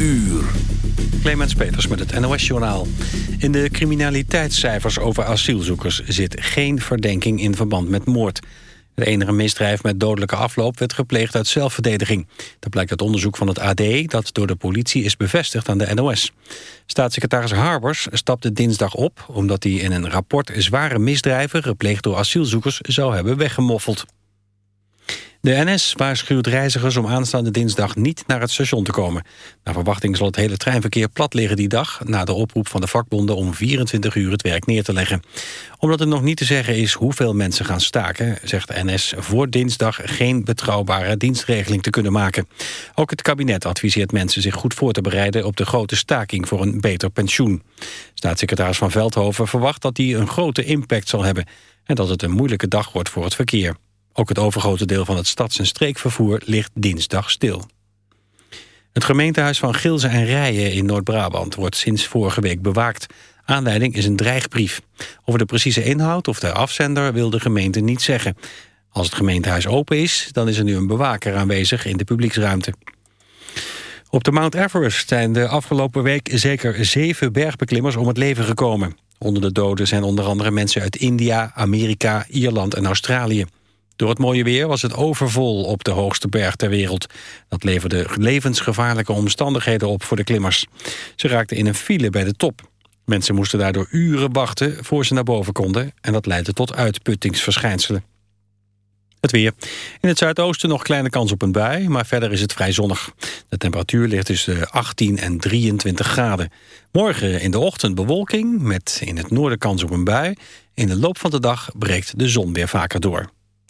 uur. Clemens Peters met het NOS-journaal. In de criminaliteitscijfers over asielzoekers zit geen verdenking in verband met moord. Het enige misdrijf met dodelijke afloop werd gepleegd uit zelfverdediging. Dat blijkt uit onderzoek van het AD dat door de politie is bevestigd aan de NOS. Staatssecretaris Harbers stapte dinsdag op... omdat hij in een rapport zware misdrijven gepleegd door asielzoekers zou hebben weggemoffeld. De NS waarschuwt reizigers om aanstaande dinsdag niet naar het station te komen. Naar verwachting zal het hele treinverkeer plat liggen die dag... na de oproep van de vakbonden om 24 uur het werk neer te leggen. Omdat er nog niet te zeggen is hoeveel mensen gaan staken... zegt de NS voor dinsdag geen betrouwbare dienstregeling te kunnen maken. Ook het kabinet adviseert mensen zich goed voor te bereiden... op de grote staking voor een beter pensioen. Staatssecretaris Van Veldhoven verwacht dat die een grote impact zal hebben... en dat het een moeilijke dag wordt voor het verkeer. Ook het overgrote deel van het stads- en streekvervoer ligt dinsdag stil. Het gemeentehuis van Gilze en Rijen in Noord-Brabant wordt sinds vorige week bewaakt. Aanleiding is een dreigbrief. Over de precieze inhoud of de afzender wil de gemeente niet zeggen. Als het gemeentehuis open is, dan is er nu een bewaker aanwezig in de publieksruimte. Op de Mount Everest zijn de afgelopen week zeker zeven bergbeklimmers om het leven gekomen. Onder de doden zijn onder andere mensen uit India, Amerika, Ierland en Australië. Door het mooie weer was het overvol op de hoogste berg ter wereld. Dat leverde levensgevaarlijke omstandigheden op voor de klimmers. Ze raakten in een file bij de top. Mensen moesten daardoor uren wachten voor ze naar boven konden... en dat leidde tot uitputtingsverschijnselen. Het weer. In het zuidoosten nog kleine kans op een bui, maar verder is het vrij zonnig. De temperatuur ligt tussen 18 en 23 graden. Morgen in de ochtend bewolking, met in het noorden kans op een bui. In de loop van de dag breekt de zon weer vaker door.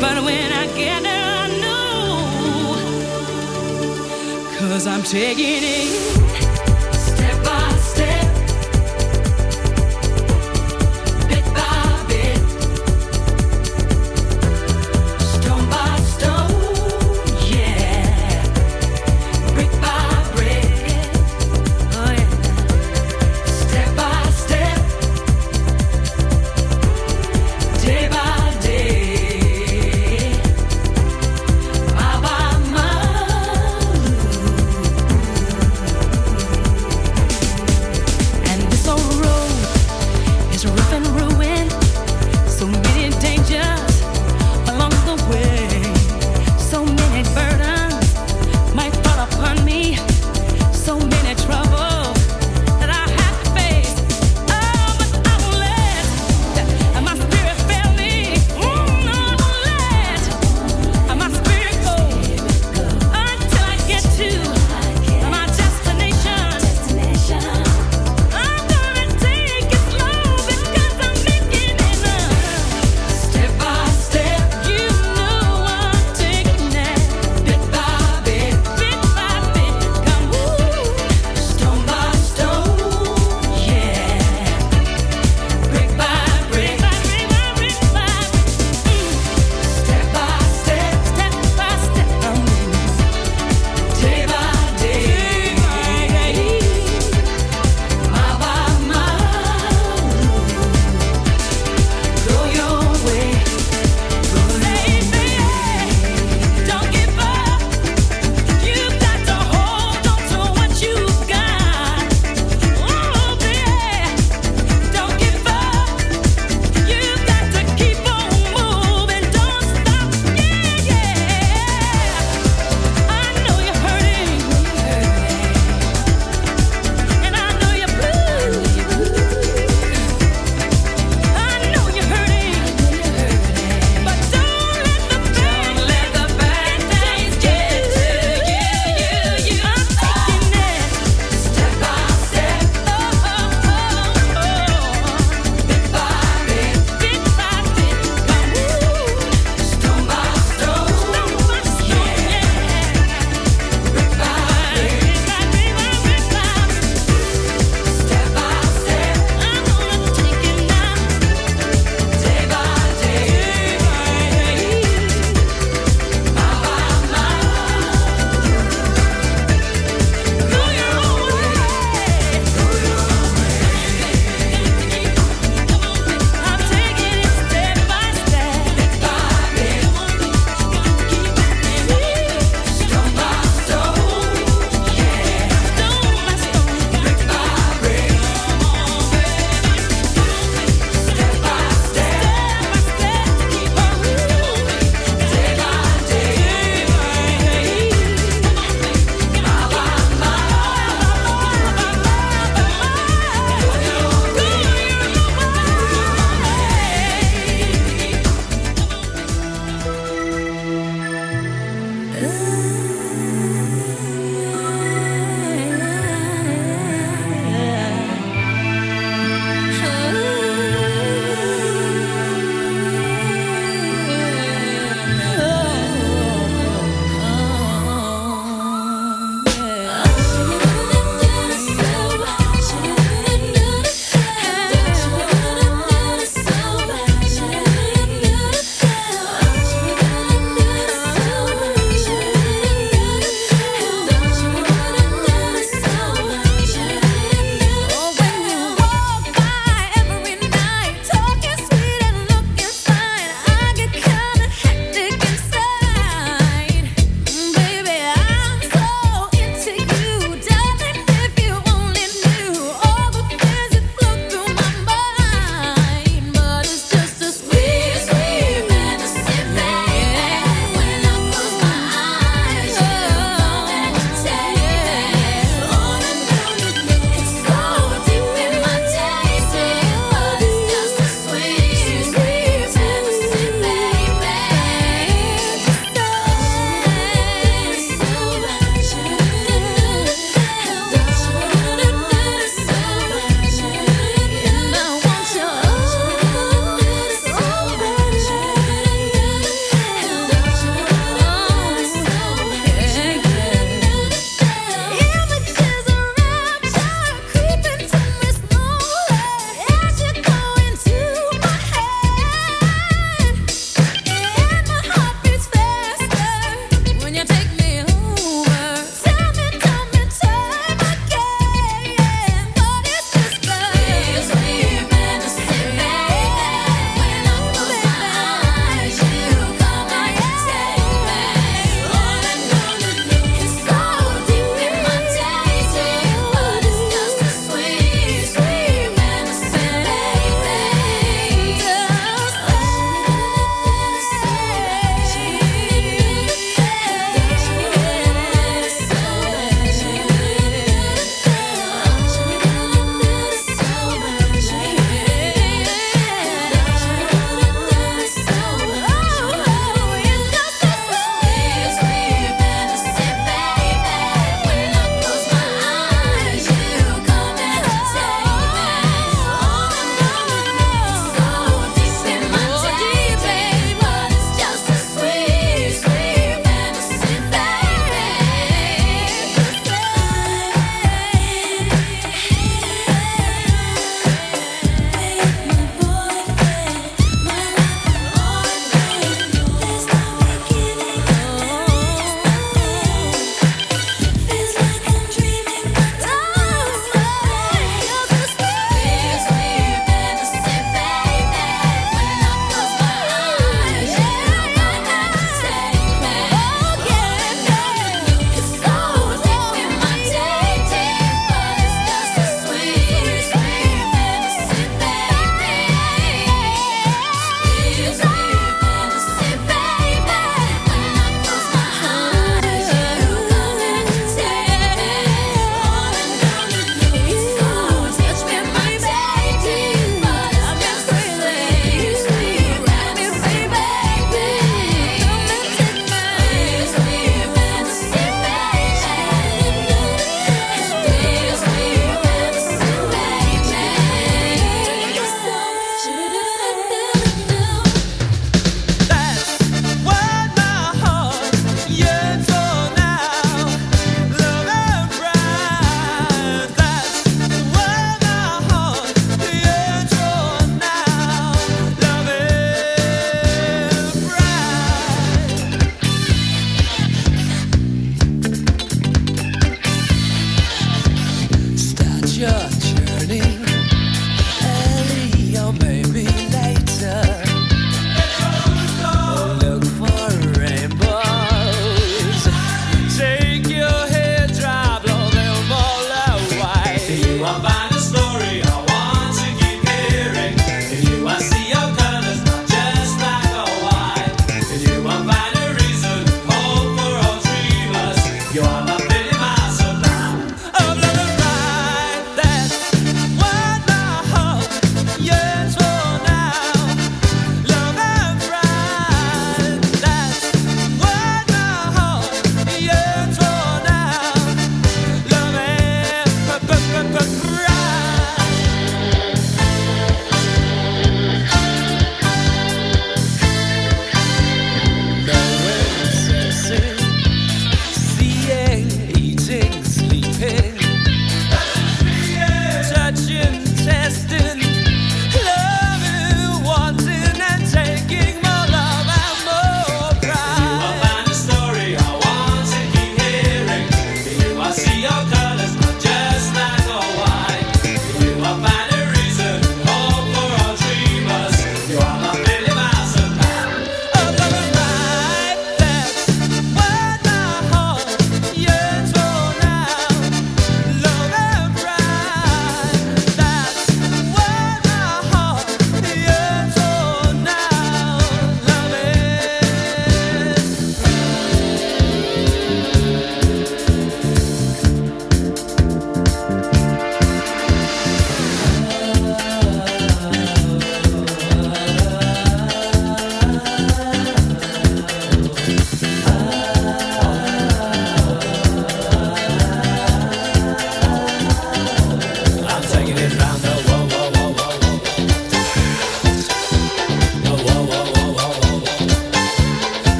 but when I get there, I know, cause I'm taking it.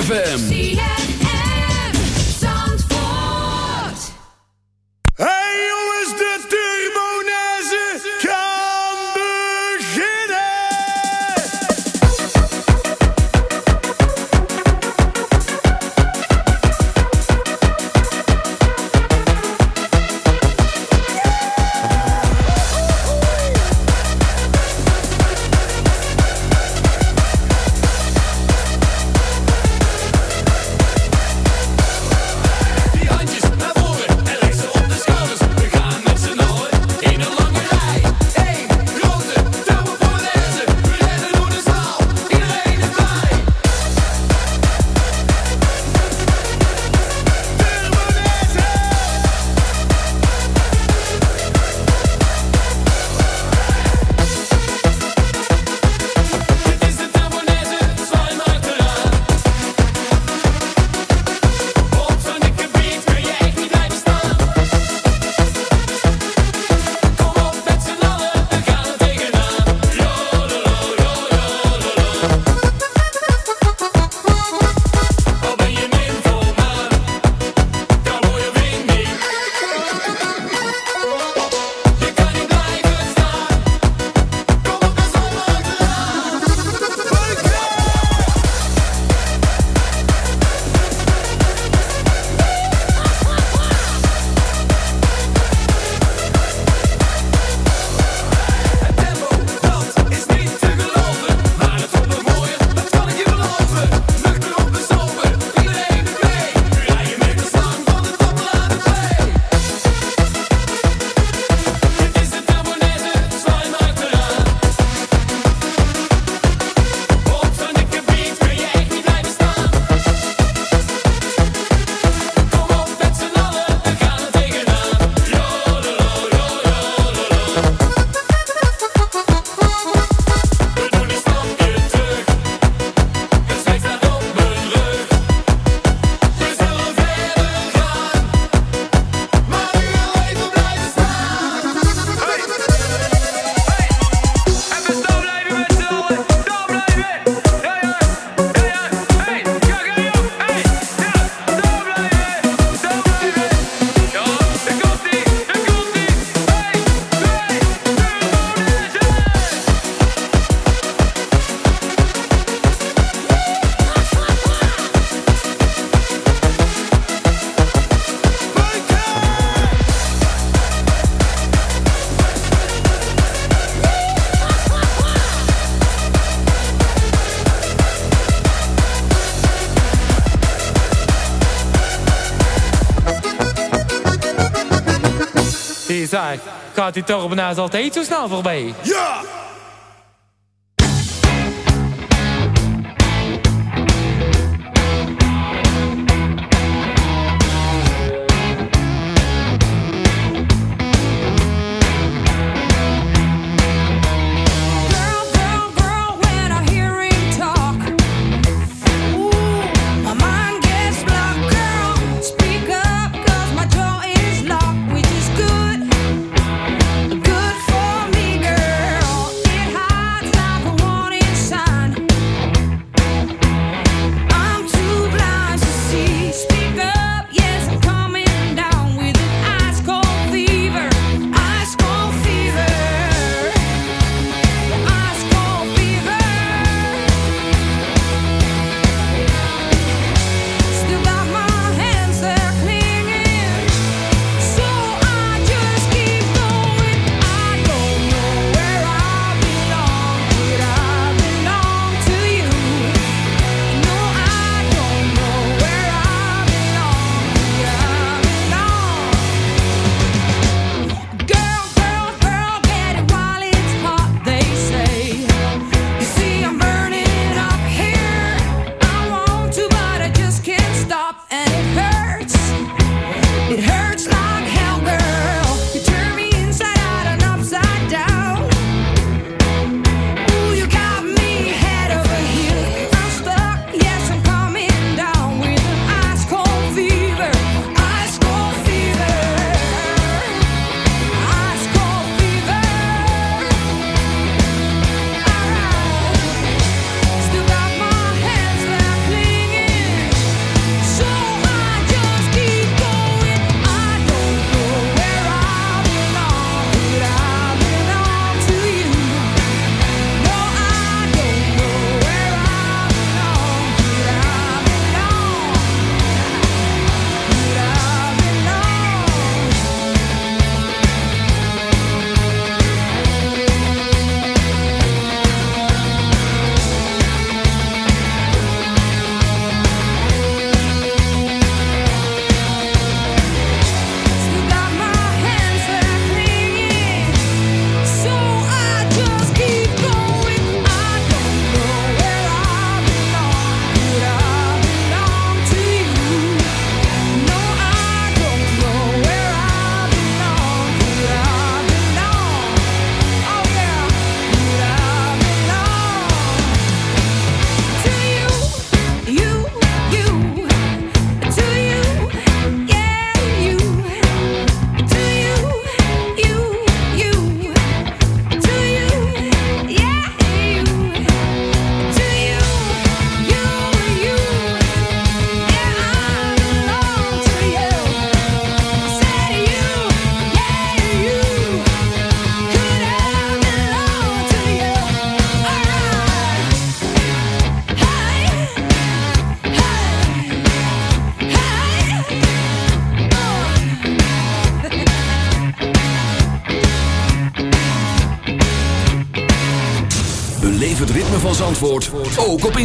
ZFM. gaat die turbonaars altijd zo snel voorbij? Ja!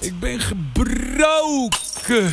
Ik ben gebroken.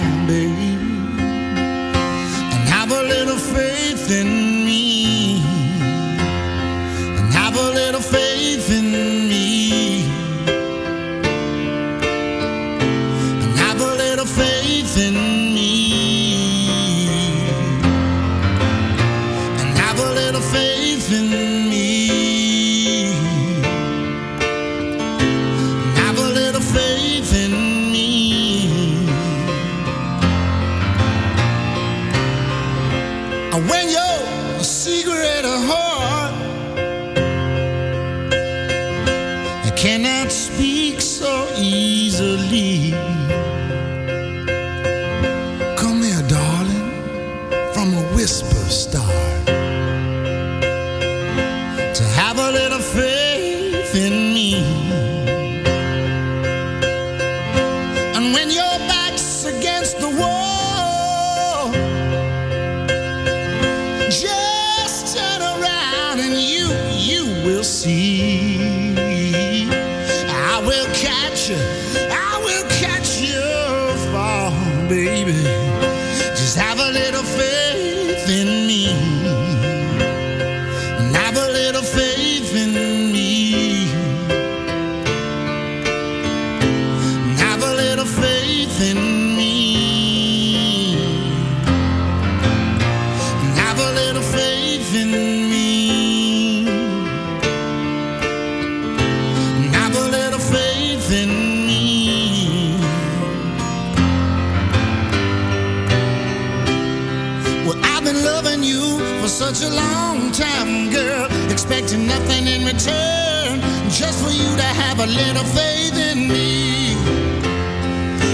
faith in me.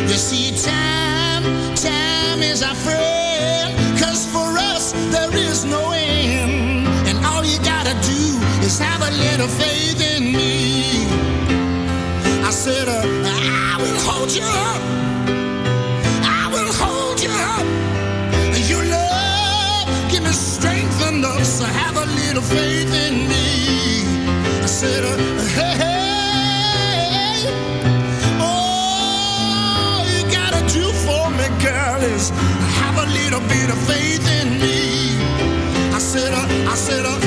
You see, time, time is our for us, there is no end. And all you gotta do is have a little faith in me. I said, uh, I will hold you up. I will hold you up. Your love, give me strength enough. Have a little faith. será